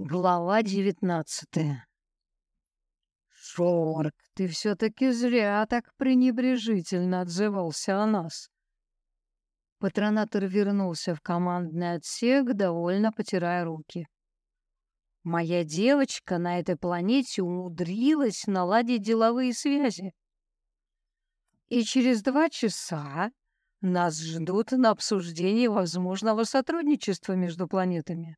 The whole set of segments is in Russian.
Глава девятнадцатая. Шорк, ты все-таки зря так пренебрежительно отзывался о нас. Патронатор вернулся в командный отсек, довольно потирая руки. Моя девочка на этой планете умудрилась наладить деловые связи. И через два часа нас ждут на обсуждение возможного сотрудничества между планетами.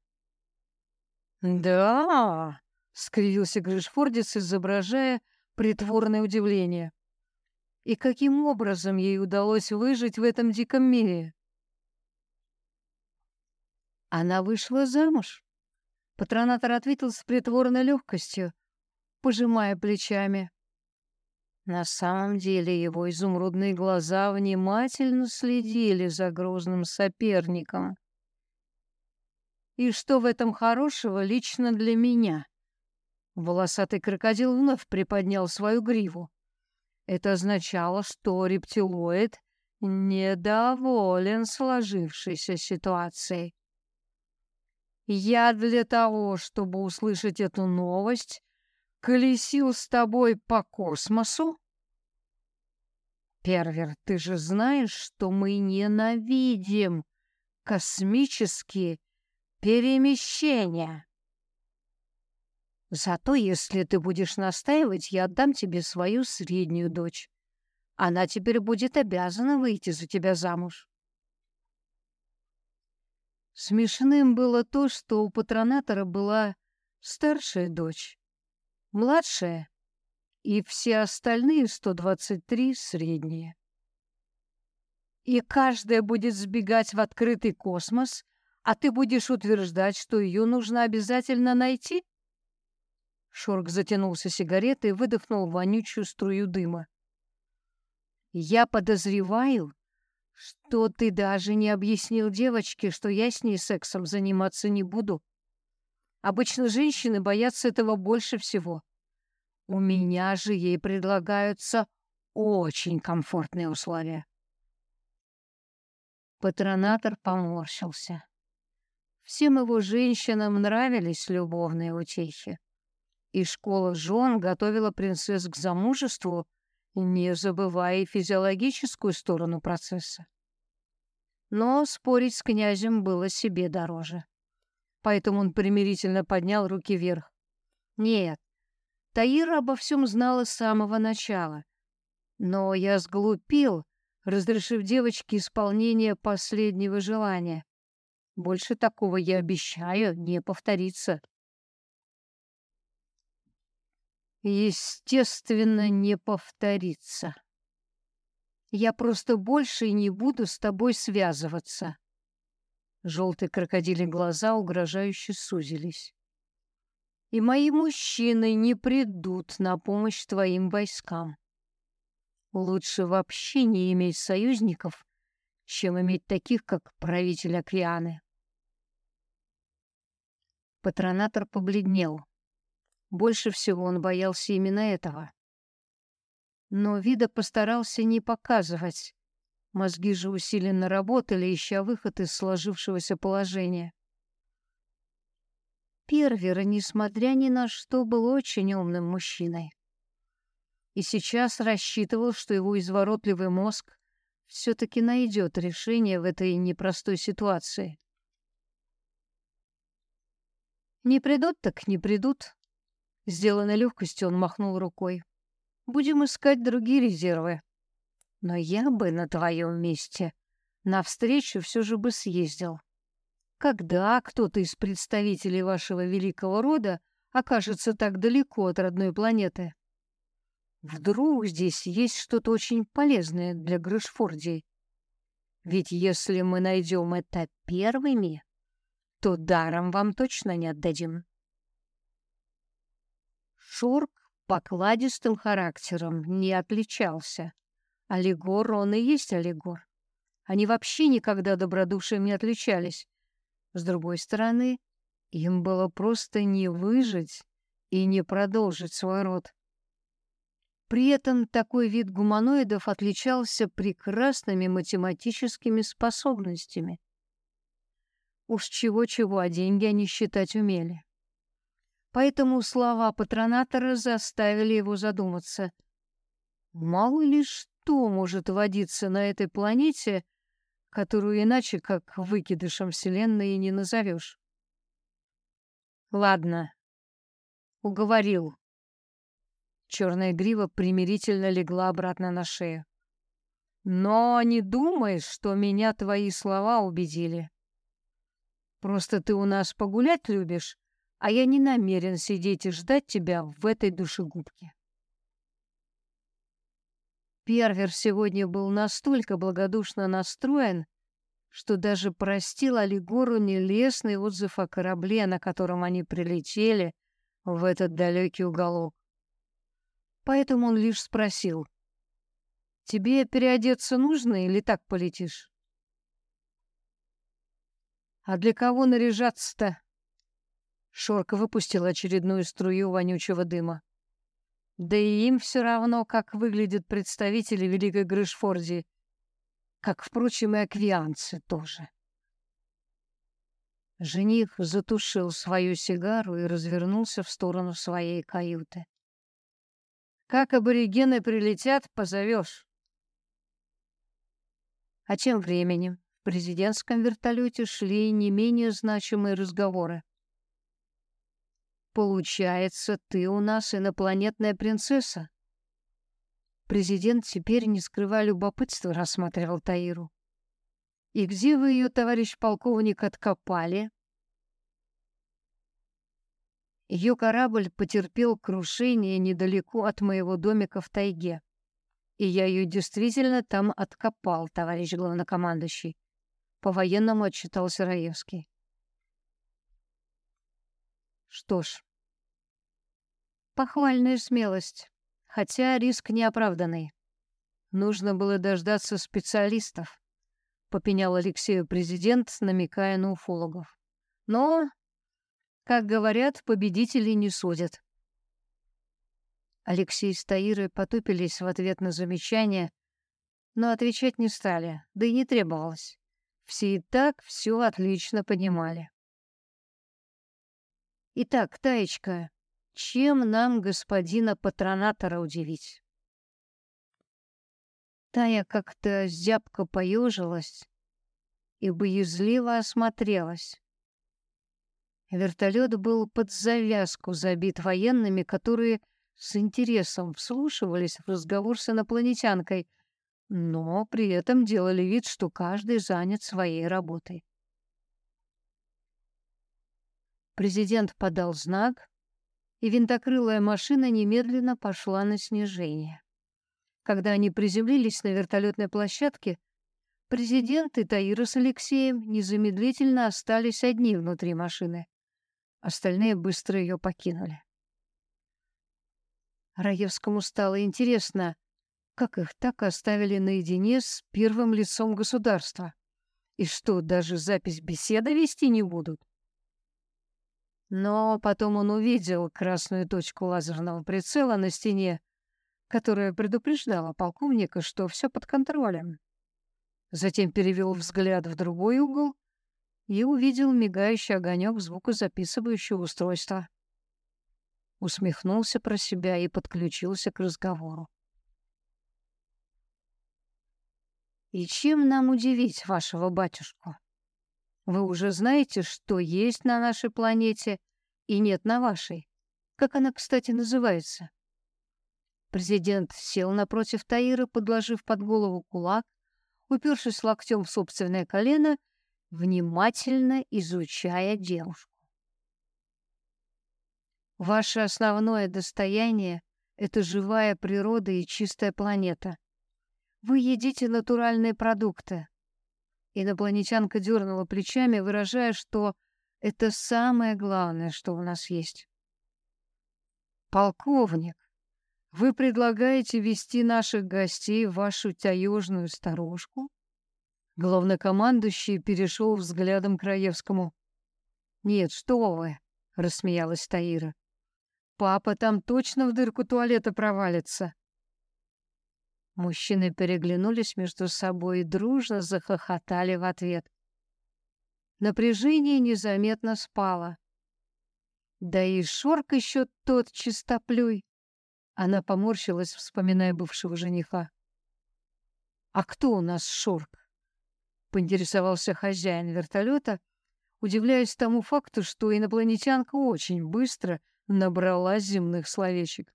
«Да!» — скривился Гришфордис, изображая притворное удивление. «И каким образом ей удалось выжить в этом диком мире?» «Она вышла замуж», — патронатор ответил с притворной легкостью, пожимая плечами. На самом деле его изумрудные глаза внимательно следили за грозным соперником. И что в этом хорошего лично для меня? Волосатый крокодил вновь приподнял свою гриву. Это означало, что рептилоид недоволен сложившейся ситуацией. Я для того, чтобы услышать эту новость, колесил с тобой по космосу? Первер, ты же знаешь, что мы ненавидим космические перемещения. Зато если ты будешь настаивать, я отдам тебе свою среднюю дочь. Она теперь будет обязана выйти за тебя замуж. Смешным было то, что у патронатора была старшая дочь, младшая и все остальные 123 средние. И каждая будет сбегать в открытый космос а ты будешь утверждать, что ее нужно обязательно найти? Шорк затянулся сигаретой и выдохнул вонючую струю дыма. Я подозреваю, что ты даже не объяснил девочке, что я с ней сексом заниматься не буду. Обычно женщины боятся этого больше всего. У меня же ей предлагаются очень комфортные условия. Патронатор поморщился. Всем его женщинам нравились любовные утехи. И школа жен готовила принцесс к замужеству, не забывая и физиологическую сторону процесса. Но спорить с князем было себе дороже. Поэтому он примирительно поднял руки вверх. Нет, Таира обо всем знала с самого начала. Но я сглупил, разрешив девочке исполнение последнего желания. Больше такого, я обещаю, не повторится. Естественно, не повторится. Я просто больше не буду с тобой связываться. Желтые крокодили глаза угрожающе сузились. И мои мужчины не придут на помощь твоим войскам. Лучше вообще не иметь союзников, чем иметь таких, как правитель Океаны. Патронатор побледнел. Больше всего он боялся именно этого. Но Вида постарался не показывать. Мозги же усиленно работали, ища выход из сложившегося положения. Первер, несмотря ни на что, был очень умным мужчиной. И сейчас рассчитывал, что его изворотливый мозг все-таки найдет решение в этой непростой ситуации. Не придут так не придут. Сделанной легкостью он махнул рукой. Будем искать другие резервы. Но я бы на твоем месте навстречу все же бы съездил. Когда кто-то из представителей вашего великого рода окажется так далеко от родной планеты? Вдруг здесь есть что-то очень полезное для Грышфордий? Ведь если мы найдем это первыми, то даром вам точно не отдадим. Шурк покладистым характером не отличался. Олигор он и есть Олигор. Они вообще никогда добродушием не отличались. С другой стороны, им было просто не выжить и не продолжить свой род. При этом такой вид гуманоидов отличался прекрасными математическими способностями. Уж чего-чего, а деньги они считать умели. Поэтому слова патронатора заставили его задуматься. Мало ли что может водиться на этой планете, которую иначе как выкидышем Вселенной не назовешь. Ладно, уговорил. Черная грива примирительно легла обратно на шею. Но не думай, что меня твои слова убедили. Просто ты у нас погулять любишь, а я не намерен сидеть и ждать тебя в этой душегубке. Первер сегодня был настолько благодушно настроен, что даже простил Алигору нелестный отзыв о корабле, на котором они прилетели в этот далекий уголок. Поэтому он лишь спросил, «Тебе переодеться нужно или так полетишь?» «А для кого наряжаться-то?» Шорка выпустил очередную струю вонючего дыма. Да и им все равно, как выглядят представители Великой Грышфордии, как, впрочем, и аквианцы тоже. Жених затушил свою сигару и развернулся в сторону своей каюты. «Как аборигены прилетят, позовешь». А тем временем в президентском вертолете шли не менее значимые разговоры. Получается, ты у нас инопланетная принцесса. Президент теперь, не скрывая любопытства, рассматривал Таиру. И где вы ее, товарищ полковник, откопали? Ее корабль потерпел крушение недалеко от моего домика в тайге. И я ее действительно там откопал, товарищ главнокомандующий. По-военному отчитался Раевский. Что ж, похвальная смелость, хотя риск неоправданный. Нужно было дождаться специалистов, попенял Алексею президент, намекая на уфологов. Но, как говорят, победителей не судят. Алексей с Таирой потупились в ответ на замечание, но отвечать не стали, да и не требовалось. Все и так все отлично понимали. Итак, Таечка, чем нам господина патронатора удивить? Тая как-то зябко поежилась и боязливо осмотрелась. Вертолет был под завязку забит военными, которые с интересом вслушивались в разговор с инопланетянкой, но при этом делали вид, что каждый занят своей работой. Президент подал знак, и винтокрылая машина немедленно пошла на снижение. Когда они приземлились на вертолетной площадке, президент и Таира с Алексеем незамедлительно остались одни внутри машины. Остальные быстро ее покинули. Раевскому стало интересно, как их так оставили наедине с первым лицом государства. И что, даже запись беседы вести не будут? Но потом он увидел красную точку лазерного прицела на стене, которая предупреждала полковника, что все под контролем. Затем перевел взгляд в другой угол и увидел мигающий огонек звукозаписывающего устройства. Усмехнулся про себя и подключился к разговору. «И чем нам удивить вашего батюшку?» Вы уже знаете, что есть на нашей планете и нет на вашей. Как она, кстати, называется? Президент сел напротив Таира, подложив под голову кулак, упершись локтем в собственное колено, внимательно изучая девушку. Ваше основное достояние — это живая природа и чистая планета. Вы едите натуральные продукты, Инопланетянка дернула плечами, выражая, что это самое главное, что у нас есть. «Полковник, вы предлагаете вести наших гостей в вашу таежную сторожку?» Главнокомандующий перешел взглядом к Раевскому. «Нет, что вы!» — рассмеялась Таира. «Папа там точно в дырку туалета провалится!» Мужчины переглянулись между собой и дружно захохотали в ответ. Напряжение незаметно спало. Да и Шорк еще тот чистоплюй. Она поморщилась, вспоминая бывшего жениха. «А кто у нас Шорк?» — поинтересовался хозяин вертолета, удивляясь тому факту, что инопланетянка очень быстро набрала земных словечек.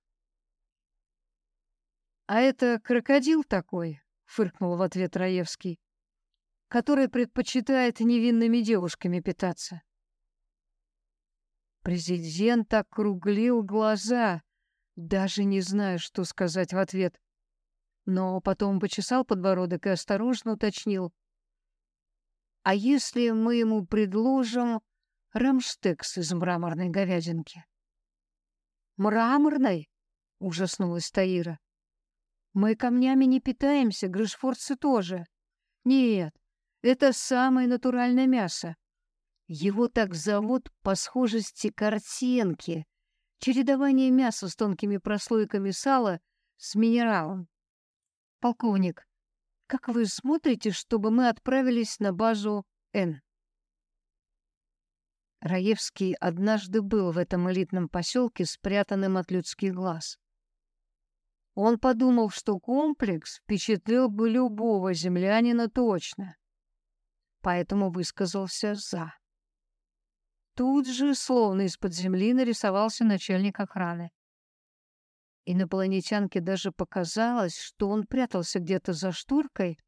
«А это крокодил такой?» — фыркнул в ответ Раевский, «который предпочитает невинными девушками питаться». Президент округлил глаза, даже не зная, что сказать в ответ. Но потом почесал подбородок и осторожно уточнил. «А если мы ему предложим рамштекс из мраморной говядинки?» «Мраморной?» — ужаснулась Таира. Мы камнями не питаемся, грышфорцы тоже. Нет, это самое натуральное мясо. Его так зовут по схожести картинки. Чередование мяса с тонкими прослойками сала с минералом. Полковник, как вы смотрите, чтобы мы отправились на базу Н? Раевский однажды был в этом элитном поселке, спрятанном от людских глаз. Он подумал, что комплекс впечатлил бы любого землянина точно, поэтому высказался «за». Тут же, словно из-под земли, нарисовался начальник охраны. Инопланетянке даже показалось, что он прятался где-то за шторкой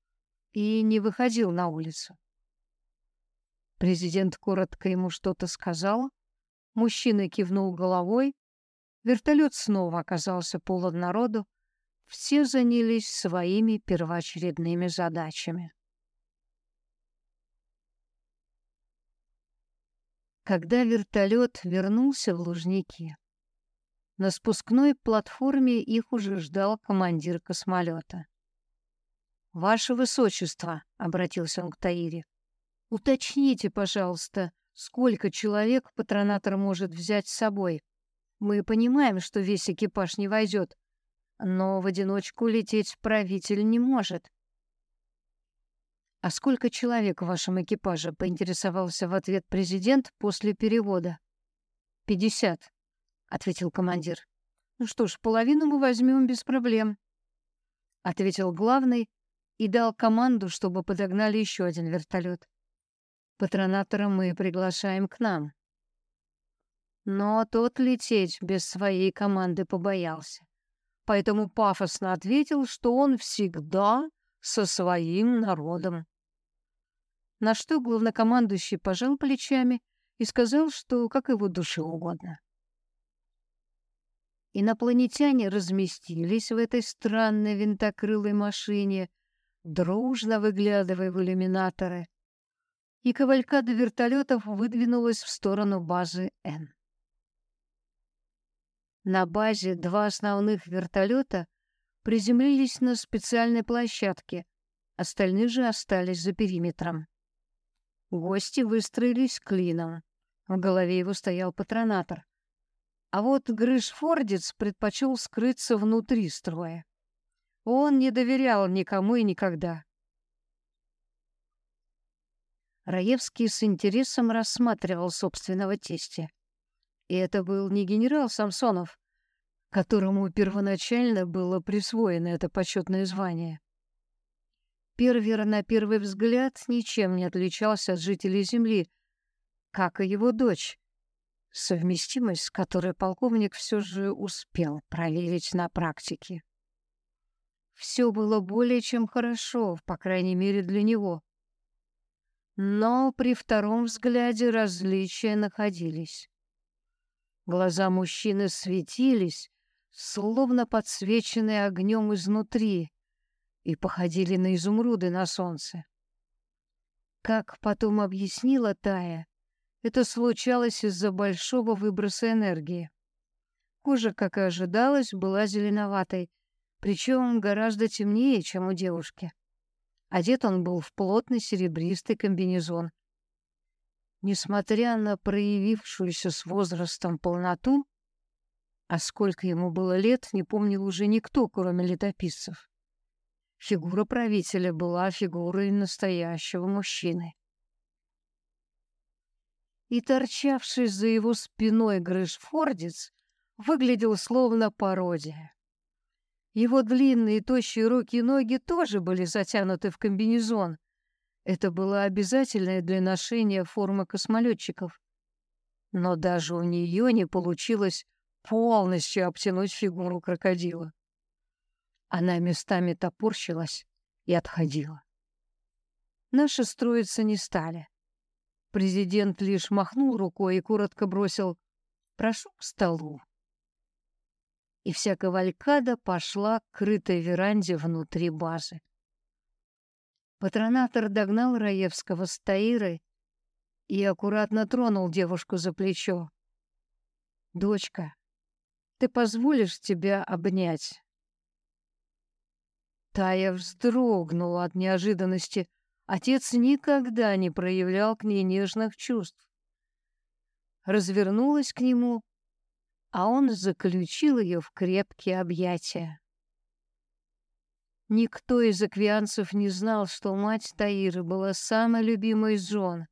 и не выходил на улицу. Президент коротко ему что-то сказал, мужчина кивнул головой, вертолет снова оказался полон народу, все занялись своими первоочередными задачами. Когда вертолет вернулся в Лужники, на спускной платформе их уже ждал командир космолета. «Ваше Высочество», — обратился он к Таире, — «уточните, пожалуйста, сколько человек патронатор может взять с собой. Мы понимаем, что весь экипаж не войдет, но в одиночку лететь правитель не может. «А сколько человек в вашем экипаже?» — поинтересовался в ответ президент после перевода. «Пятьдесят», — ответил командир. «Ну что ж, половину мы возьмем без проблем», — ответил главный и дал команду, чтобы подогнали еще один вертолет. «Патронатора мы приглашаем к нам». Но тот лететь без своей команды побоялся поэтому пафосно ответил, что он всегда со своим народом. На что главнокомандующий пожал плечами и сказал, что как его душе угодно. Инопланетяне разместились в этой странной винтокрылой машине, дружно выглядывая в иллюминаторы, и кавалькада вертолетов выдвинулась в сторону базы Н. На базе два основных вертолета приземлились на специальной площадке, остальные же остались за периметром. Гости выстроились клином. В голове его стоял патронатор. А вот Грыш-Фордец предпочел скрыться внутри строя. Он не доверял никому и никогда. Раевский с интересом рассматривал собственного тестя. И это был не генерал Самсонов, которому первоначально было присвоено это почетное звание. Первер на первый взгляд ничем не отличался от жителей Земли, как и его дочь, совместимость с которой полковник все же успел проверить на практике. Все было более чем хорошо, по крайней мере для него. Но при втором взгляде различия находились. Глаза мужчины светились, словно подсвеченные огнем изнутри, и походили на изумруды на солнце. Как потом объяснила Тая, это случалось из-за большого выброса энергии. Кожа, как и ожидалось, была зеленоватой, причем гораздо темнее, чем у девушки. Одет он был в плотный серебристый комбинезон, Несмотря на проявившуюся с возрастом полноту, а сколько ему было лет, не помнил уже никто, кроме летописцев. Фигура правителя была фигурой настоящего мужчины. и торчавший за его спиной грыжфордец выглядел словно пародия. Его длинные тощие руки и ноги тоже были затянуты в комбинезон. Это была обязательная для ношения форма космолетчиков. Но даже у нее не получилось полностью обтянуть фигуру крокодила. Она местами топорщилась и отходила. Наши строиться не стали. Президент лишь махнул рукой и коротко бросил «Прошу к столу». И вся кавалькада пошла к крытой веранде внутри базы. Патронатор догнал Раевского с Таирой и аккуратно тронул девушку за плечо. «Дочка, ты позволишь тебя обнять?» Тая вздрогнула от неожиданности. Отец никогда не проявлял к ней нежных чувств. Развернулась к нему, а он заключил ее в крепкие объятия. Никто из аквианцев не знал, что мать Таиры была самой любимой из жен,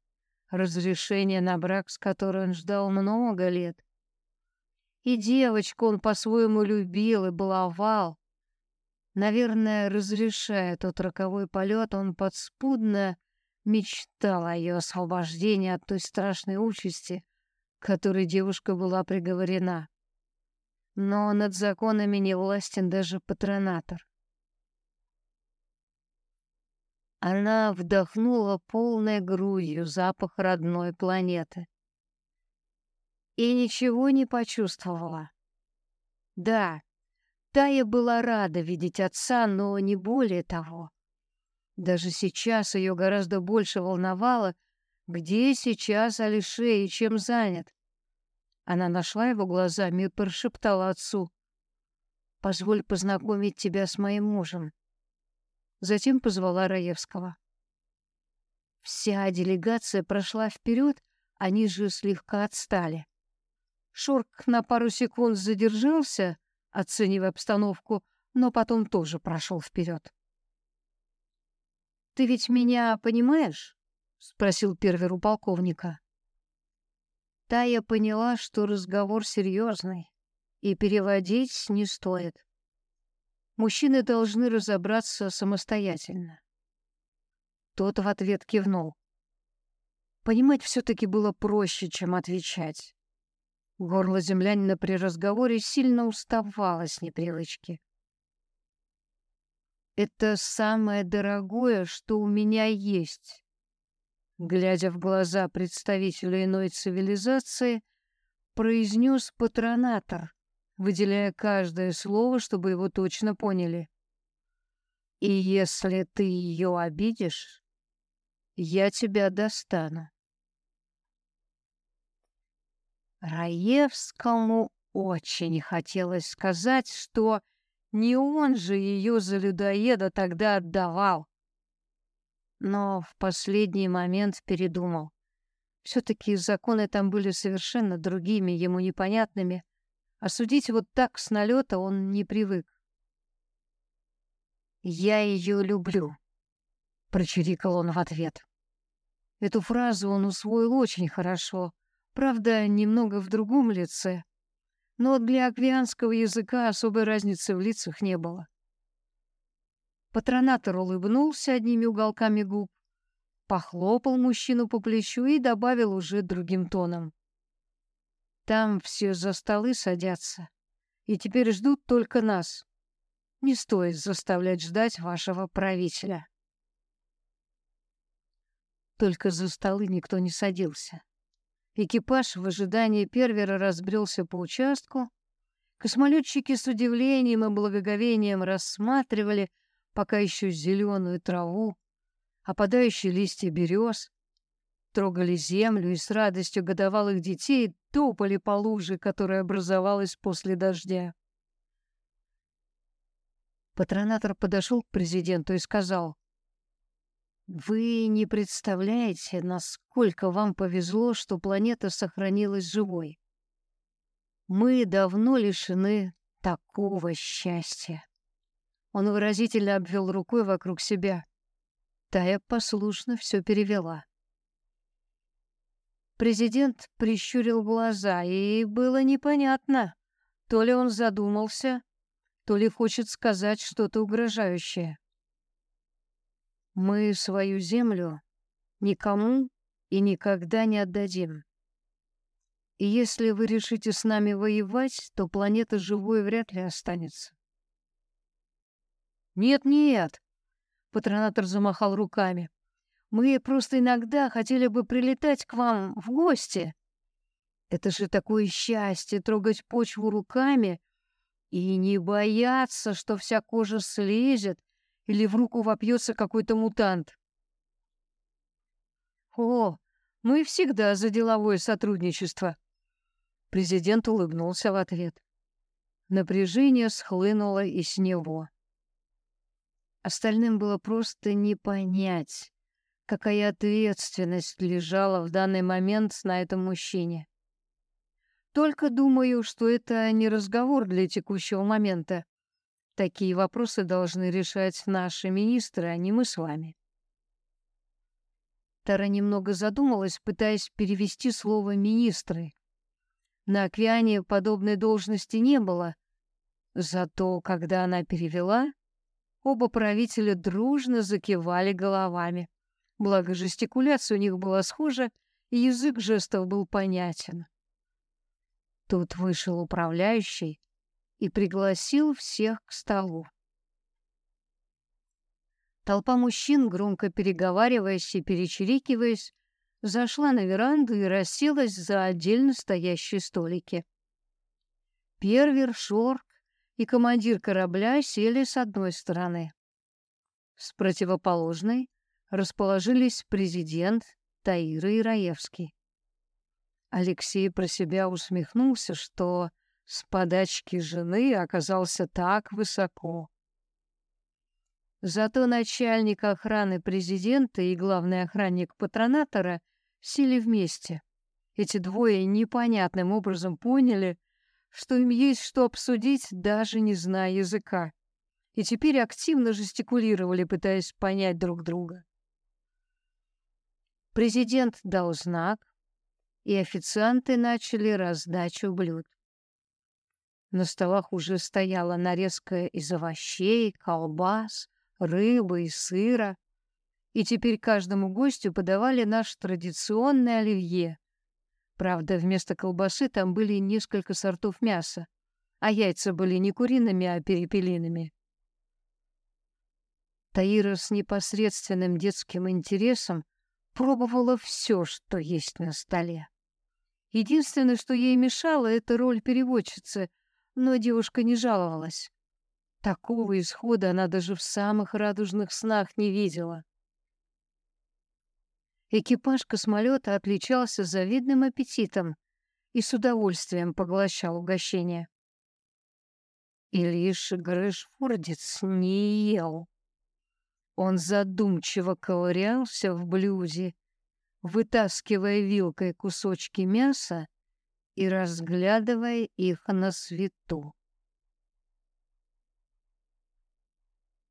разрешение на брак с которой он ждал много лет. И девочку он по-своему любил и баловал, Наверное, разрешая тот роковой полет, он подспудно мечтал о ее освобождении от той страшной участи, которой девушка была приговорена. Но над законами не властен даже патронатор. Она вдохнула полной грудью запах родной планеты. И ничего не почувствовала. Да, Тая была рада видеть отца, но не более того. Даже сейчас ее гораздо больше волновало, где сейчас Алишей и чем занят. Она нашла его глазами и прошептала отцу. «Позволь познакомить тебя с моим мужем». Затем позвала Раевского. Вся делегация прошла вперед, они же слегка отстали. Шорк на пару секунд задержался, оценивая обстановку, но потом тоже прошел вперед. «Ты ведь меня понимаешь?» — спросил первер у полковника. Тая поняла, что разговор серьезный, и переводить не стоит. Мужчины должны разобраться самостоятельно. Тот в ответ кивнул. Понимать все-таки было проще, чем отвечать. Горло землянина при разговоре сильно уставало с непривычки. «Это самое дорогое, что у меня есть». Глядя в глаза представителя иной цивилизации, произнес патронатор, выделяя каждое слово, чтобы его точно поняли. «И если ты ее обидишь, я тебя достану». Раевскому очень хотелось сказать, что не он же ее за людоеда тогда отдавал. Но в последний момент передумал. Все-таки законы там были совершенно другими, ему непонятными, а судить вот так с налета он не привык. «Я ее люблю», — прочирикал он в ответ. Эту фразу он усвоил очень хорошо — Правда, немного в другом лице. Но для аквианского языка особой разницы в лицах не было. Патронатор улыбнулся одними уголками губ, похлопал мужчину по плечу и добавил уже другим тоном. «Там все за столы садятся, и теперь ждут только нас. Не стоит заставлять ждать вашего правителя». Только за столы никто не садился. Экипаж в ожидании первера разбрелся по участку. Космолетчики с удивлением и благоговением рассматривали пока еще зеленую траву, опадающие листья берез, трогали землю и с радостью годовалых детей топали по луже, которая образовалась после дождя. Патронатор подошел к президенту и сказал, вы не представляете, насколько вам повезло, что планета сохранилась живой. Мы давно лишены такого счастья. Он выразительно обвел рукой вокруг себя. Тая послушно все перевела. Президент прищурил глаза, и было непонятно, то ли он задумался, то ли хочет сказать что-то угрожающее. Мы свою землю никому и никогда не отдадим. И если вы решите с нами воевать, то планета живой вряд ли останется. Нет-нет, патронатор замахал руками. Мы просто иногда хотели бы прилетать к вам в гости. Это же такое счастье трогать почву руками и не бояться, что вся кожа слезет или в руку вопьется какой-то мутант. О, мы всегда за деловое сотрудничество. Президент улыбнулся в ответ. Напряжение схлынуло и с него. Остальным было просто не понять, какая ответственность лежала в данный момент на этом мужчине. Только думаю, что это не разговор для текущего момента. Такие вопросы должны решать наши министры, а не мы с вами. Тара немного задумалась, пытаясь перевести слово «министры». На Океане подобной должности не было. Зато, когда она перевела, оба правителя дружно закивали головами. Благо, жестикуляция у них была схожа, и язык жестов был понятен. Тут вышел управляющий и пригласил всех к столу. Толпа мужчин, громко переговариваясь и перечерикиваясь, зашла на веранду и расселась за отдельно стоящие столики. Первер, Шорк и командир корабля сели с одной стороны. С противоположной расположились президент Таира и Раевский. Алексей про себя усмехнулся, что с подачки жены оказался так высоко. Зато начальник охраны президента и главный охранник патронатора сели вместе. Эти двое непонятным образом поняли, что им есть что обсудить, даже не зная языка, и теперь активно жестикулировали, пытаясь понять друг друга. Президент дал знак, и официанты начали раздачу блюд. На столах уже стояла нарезка из овощей, колбас, рыбы и сыра, и теперь каждому гостю подавали наш традиционный оливье. Правда, вместо колбасы там были несколько сортов мяса, а яйца были не куриными, а перепелиными. Таира с непосредственным детским интересом пробовала все, что есть на столе. Единственное, что ей мешало, это роль переводчицы, но девушка не жаловалась. Такого исхода она даже в самых радужных снах не видела. Экипаж космолета отличался завидным аппетитом и с удовольствием поглощал угощение. И лишь Грэшфордец не ел. Он задумчиво ковырялся в блюде, вытаскивая вилкой кусочки мяса и разглядывая их на свету.